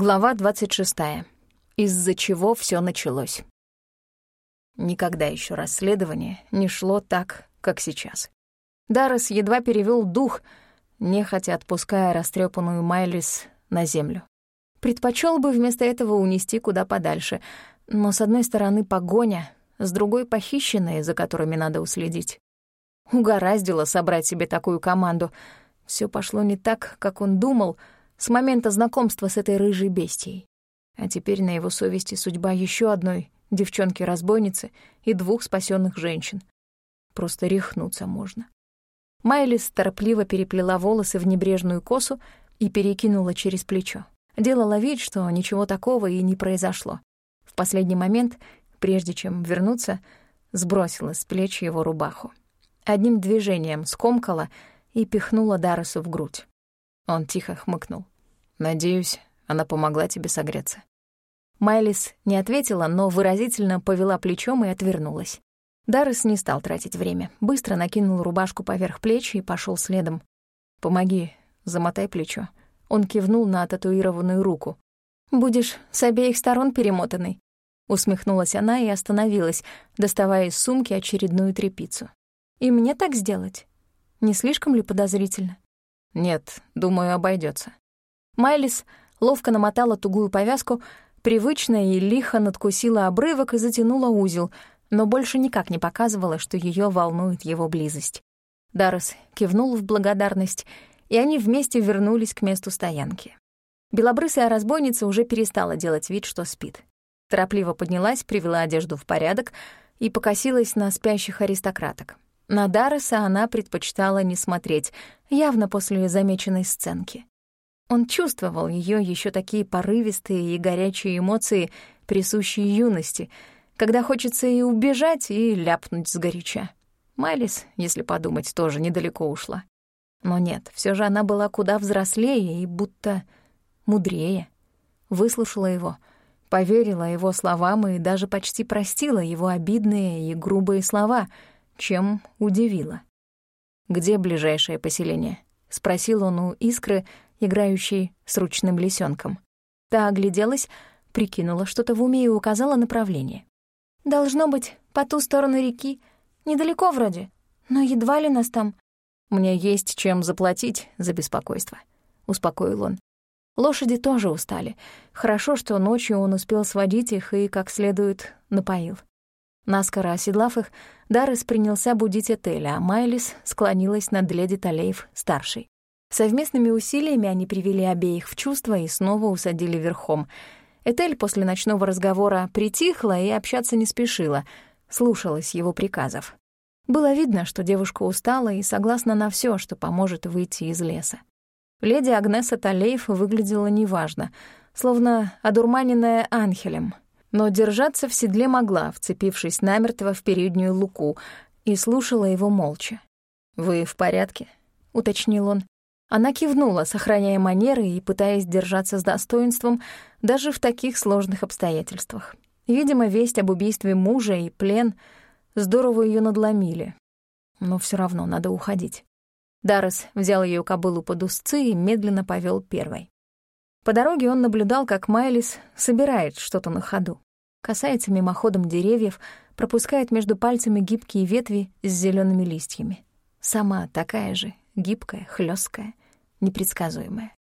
Глава 26. Из-за чего все началось. Никогда еще расследование не шло так, как сейчас. Даррес едва перевел дух, нехотя отпуская растрепанную Майлис на землю. Предпочел бы вместо этого унести куда подальше, но с одной стороны погоня, с другой — похищенные, за которыми надо уследить. Угораздило собрать себе такую команду. Все пошло не так, как он думал — с момента знакомства с этой рыжей бестией. А теперь на его совести судьба еще одной девчонки-разбойницы и двух спасенных женщин. Просто рехнуться можно. Майлис торопливо переплела волосы в небрежную косу и перекинула через плечо. Делала вид, что ничего такого и не произошло. В последний момент, прежде чем вернуться, сбросила с плеч его рубаху. Одним движением скомкала и пихнула Дарресу в грудь. Он тихо хмыкнул. «Надеюсь, она помогла тебе согреться». Майлис не ответила, но выразительно повела плечом и отвернулась. Даррес не стал тратить время. Быстро накинул рубашку поверх плеч и пошел следом. «Помоги, замотай плечо». Он кивнул на татуированную руку. «Будешь с обеих сторон перемотанный?» Усмехнулась она и остановилась, доставая из сумки очередную тряпицу. «И мне так сделать? Не слишком ли подозрительно?» «Нет, думаю, обойдется. Майлис ловко намотала тугую повязку, привычно и лихо надкусила обрывок и затянула узел, но больше никак не показывала, что ее волнует его близость. Даррес кивнул в благодарность, и они вместе вернулись к месту стоянки. Белобрысая разбойница уже перестала делать вид, что спит. Торопливо поднялась, привела одежду в порядок и покосилась на спящих аристократок. На Дарреса она предпочитала не смотреть, явно после замеченной сценки. Он чувствовал ее еще такие порывистые и горячие эмоции, присущие юности, когда хочется и убежать, и ляпнуть сгоряча. Майлис, если подумать, тоже недалеко ушла. Но нет, все же она была куда взрослее и будто мудрее. Выслушала его, поверила его словам и даже почти простила его обидные и грубые слова — чем удивило. «Где ближайшее поселение?» — спросил он у Искры, играющей с ручным лисенком. Та огляделась, прикинула что-то в уме и указала направление. «Должно быть, по ту сторону реки. Недалеко вроде, но едва ли нас там...» «Мне есть чем заплатить за беспокойство», — успокоил он. Лошади тоже устали. Хорошо, что ночью он успел сводить их и, как следует, напоил. Наскоро оседлав их, Даррес принялся будить Этеля, а Майлис склонилась над леди Талеев-старшей. Совместными усилиями они привели обеих в чувство и снова усадили верхом. Этель после ночного разговора притихла и общаться не спешила, слушалась его приказов. Было видно, что девушка устала и согласна на все, что поможет выйти из леса. Леди Агнеса Талеев выглядела неважно, словно одурманенная Анхелем — но держаться в седле могла, вцепившись намертво в переднюю луку, и слушала его молча. «Вы в порядке?» — уточнил он. Она кивнула, сохраняя манеры и пытаясь держаться с достоинством даже в таких сложных обстоятельствах. Видимо, весть об убийстве мужа и плен здорово ее надломили. Но все равно надо уходить. Даррес взял ее кобылу под узцы и медленно повел первой. По дороге он наблюдал, как Майлис собирает что-то на ходу. Касается мимоходом деревьев, пропускает между пальцами гибкие ветви с зелеными листьями. Сама такая же, гибкая, хлесткая, непредсказуемая.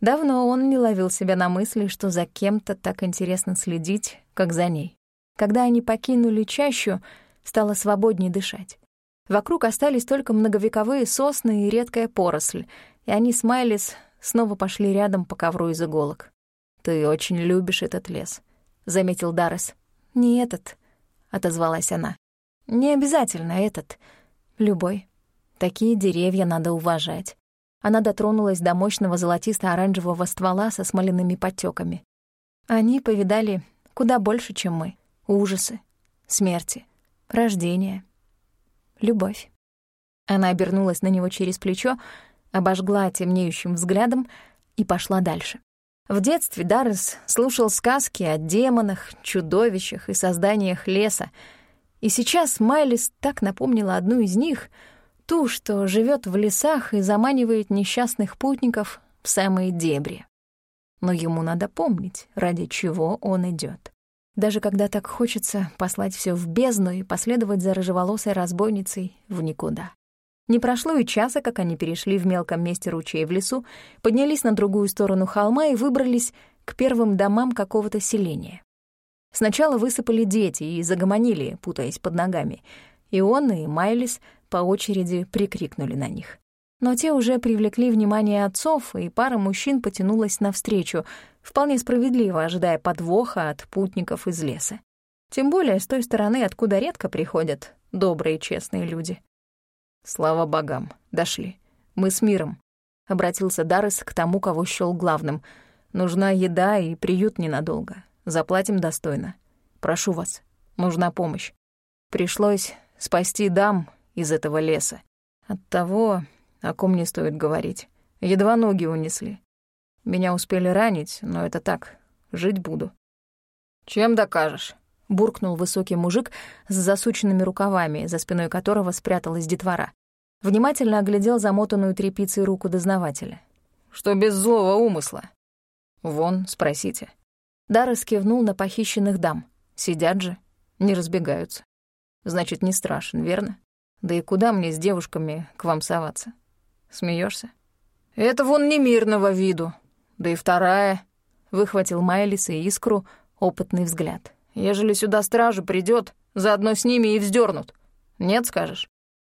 Давно он не ловил себя на мысли, что за кем-то так интересно следить, как за ней. Когда они покинули чащу, стало свободнее дышать. Вокруг остались только многовековые сосны и редкая поросль, и они с Майлис снова пошли рядом по ковру из иголок. «Ты очень любишь этот лес», — заметил Даррес. «Не этот», — отозвалась она. «Не обязательно этот. Любой. Такие деревья надо уважать». Она дотронулась до мощного золотисто-оранжевого ствола со смоляными подтеками. Они повидали куда больше, чем мы. Ужасы, смерти, рождение, любовь. Она обернулась на него через плечо, обожгла темнеющим взглядом и пошла дальше. В детстве Даррес слушал сказки о демонах, чудовищах и созданиях леса, и сейчас Майлис так напомнила одну из них, ту, что живет в лесах и заманивает несчастных путников в самые дебри. Но ему надо помнить, ради чего он идет. Даже когда так хочется послать все в бездну и последовать за рыжеволосой разбойницей в никуда. Не прошло и часа, как они перешли в мелком месте ручей в лесу, поднялись на другую сторону холма и выбрались к первым домам какого-то селения. Сначала высыпали дети и загомонили, путаясь под ногами. И он, и Майлис по очереди прикрикнули на них. Но те уже привлекли внимание отцов, и пара мужчин потянулась навстречу, вполне справедливо ожидая подвоха от путников из леса. Тем более с той стороны, откуда редко приходят добрые честные люди. «Слава богам, дошли. Мы с миром», — обратился Даррес к тому, кого счёл главным. «Нужна еда и приют ненадолго. Заплатим достойно. Прошу вас, нужна помощь. Пришлось спасти дам из этого леса. От того, о ком не стоит говорить. Едва ноги унесли. Меня успели ранить, но это так, жить буду. «Чем докажешь?» — буркнул высокий мужик с засученными рукавами, за спиной которого спряталась детвора. Внимательно оглядел замотанную тряпицей руку дознавателя. «Что без злого умысла?» «Вон, спросите». Даррес кивнул на похищенных дам. Сидят же, не разбегаются. Значит, не страшен, верно? Да и куда мне с девушками к вам соваться? Смеешься? Это вон не мирного виду. Да и вторая. Выхватил Майлис и искру опытный взгляд. Ежели сюда стража придет, заодно с ними и вздернут. Нет, скажешь?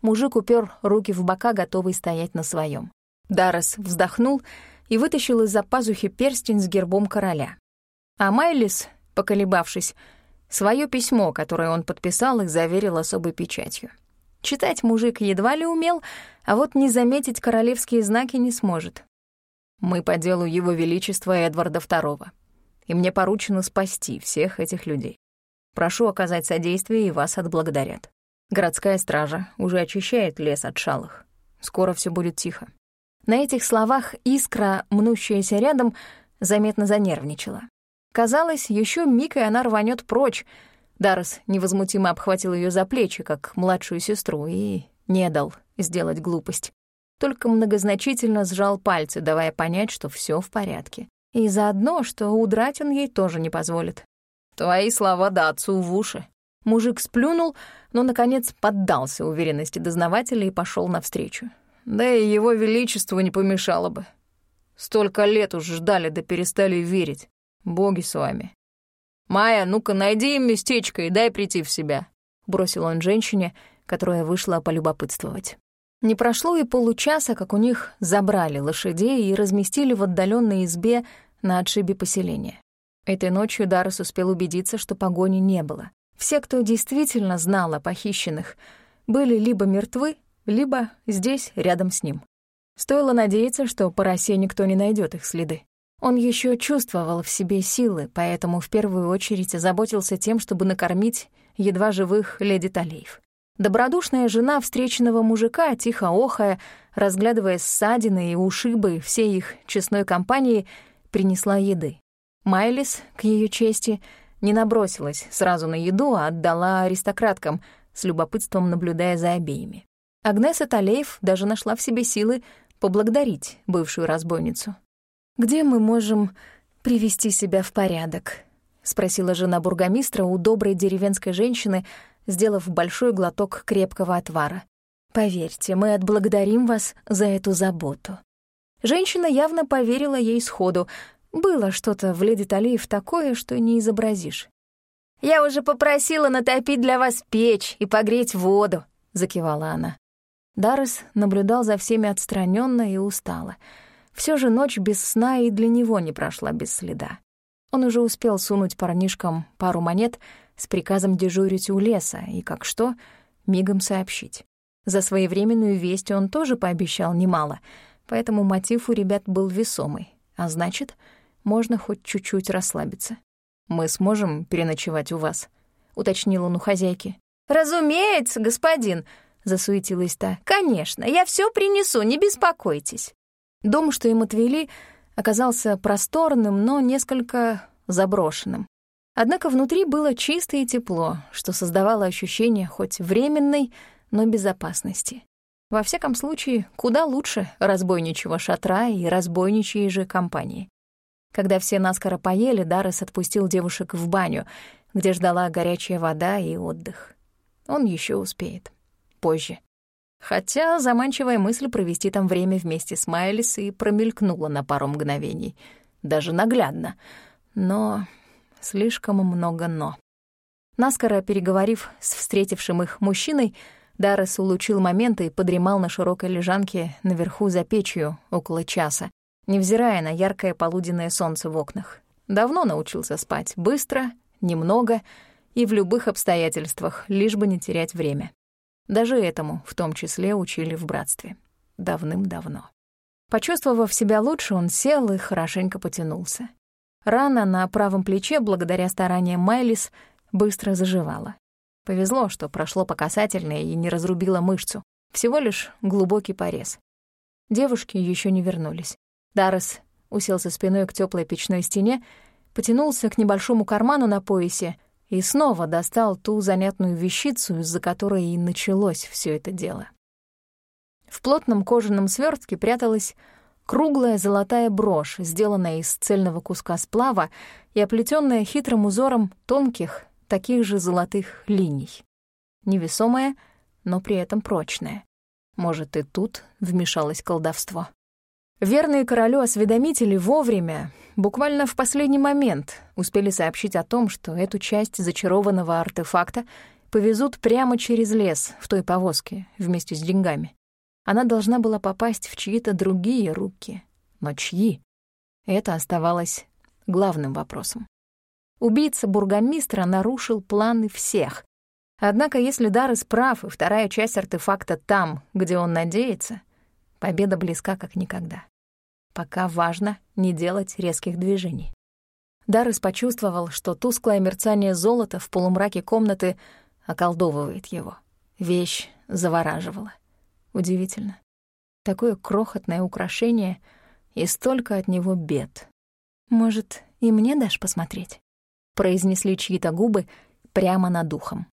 Мужик упер руки в бока, готовый стоять на своем. Даррес вздохнул и вытащил из-за пазухи перстень с гербом короля. А Майлис, поколебавшись, свое письмо, которое он подписал и заверил особой печатью. Читать мужик едва ли умел, а вот не заметить королевские знаки не сможет. Мы по делу Его Величества Эдварда II, и мне поручено спасти всех этих людей. Прошу оказать содействие, и вас отблагодарят. Городская стража уже очищает лес от шалых. Скоро все будет тихо. На этих словах искра, мнущаяся рядом, заметно занервничала. Казалось, еще миг, и она рванет прочь. Даррес невозмутимо обхватил ее за плечи, как младшую сестру, и не дал сделать глупость. Только многозначительно сжал пальцы, давая понять, что все в порядке. И заодно, что удрать он ей тоже не позволит. «Твои слова да отцу в уши». Мужик сплюнул, но, наконец, поддался уверенности дознавателя и пошел навстречу. Да и его величеству не помешало бы. Столько лет уж ждали да перестали верить. Боги с вами. «Майя, ну-ка, найди им местечко и дай прийти в себя», — бросил он женщине, которая вышла полюбопытствовать. Не прошло и получаса, как у них забрали лошадей и разместили в отдаленной избе на отшибе поселения. Этой ночью Даррес успел убедиться, что погони не было. Все, кто действительно знал о похищенных, были либо мертвы, либо здесь, рядом с ним. Стоило надеяться, что по росе никто не найдет их следы. Он еще чувствовал в себе силы, поэтому в первую очередь озаботился тем, чтобы накормить едва живых леди Талеев. Добродушная жена встреченного мужика, тихо охая, разглядывая ссадины и ушибы всей их честной компании, принесла еды. Майлис, к ее чести, не набросилась сразу на еду, а отдала аристократкам, с любопытством наблюдая за обеими. Агнеса Талеев даже нашла в себе силы поблагодарить бывшую разбойницу. «Где мы можем привести себя в порядок?» — спросила жена бургомистра у доброй деревенской женщины, сделав большой глоток крепкого отвара. «Поверьте, мы отблагодарим вас за эту заботу». Женщина явно поверила ей сходу. Было что-то в леди Талиев такое, что не изобразишь. «Я уже попросила натопить для вас печь и погреть воду», — закивала она. Даррес наблюдал за всеми отстраненно и устало — все же ночь без сна и для него не прошла без следа. Он уже успел сунуть парнишкам пару монет с приказом дежурить у леса и, как что, мигом сообщить. За своевременную весть он тоже пообещал немало, поэтому мотив у ребят был весомый, а значит, можно хоть чуть-чуть расслабиться. «Мы сможем переночевать у вас?» — уточнил он у хозяйки. «Разумеется, господин!» — засуетилась та. «Конечно, я все принесу, не беспокойтесь». Дом, что им отвели, оказался просторным, но несколько заброшенным. Однако внутри было чисто и тепло, что создавало ощущение хоть временной, но безопасности. Во всяком случае, куда лучше разбойничьего шатра и разбойничьей же компании. Когда все наскоро поели, Даррес отпустил девушек в баню, где ждала горячая вода и отдых. Он еще успеет. Позже. Хотя заманчивая мысль провести там время вместе с Майлис и промелькнула на пару мгновений. Даже наглядно. Но слишком много «но». Наскоро переговорив с встретившим их мужчиной, Даррес улучил момент и подремал на широкой лежанке наверху за печью около часа, невзирая на яркое полуденное солнце в окнах. Давно научился спать, быстро, немного и в любых обстоятельствах, лишь бы не терять время. Даже этому в том числе учили в братстве. Давным-давно. Почувствовав себя лучше, он сел и хорошенько потянулся. Рана на правом плече, благодаря стараниям Майлис, быстро заживала. Повезло, что прошло по касательной и не разрубило мышцу. Всего лишь глубокий порез. Девушки еще не вернулись. Даррес уселся спиной к теплой печной стене, потянулся к небольшому карману на поясе и снова достал ту занятную вещицу, из-за которой и началось все это дело. В плотном кожаном свертке пряталась круглая золотая брошь, сделанная из цельного куска сплава и оплетенная хитрым узором тонких, таких же золотых линий. Невесомая, но при этом прочная. Может, и тут вмешалось колдовство. Верные королю осведомители вовремя, буквально в последний момент, успели сообщить о том, что эту часть зачарованного артефакта повезут прямо через лес в той повозке вместе с деньгами. Она должна была попасть в чьи-то другие руки. Но чьи? Это оставалось главным вопросом. Убийца бургомистра нарушил планы всех. Однако если Даррес прав, и вторая часть артефакта там, где он надеется, победа близка как никогда. Пока важно не делать резких движений. Даррес почувствовал, что тусклое мерцание золота в полумраке комнаты околдовывает его. Вещь завораживала. Удивительно. Такое крохотное украшение и столько от него бед. «Может, и мне дашь посмотреть?» — произнесли чьи-то губы прямо над духом.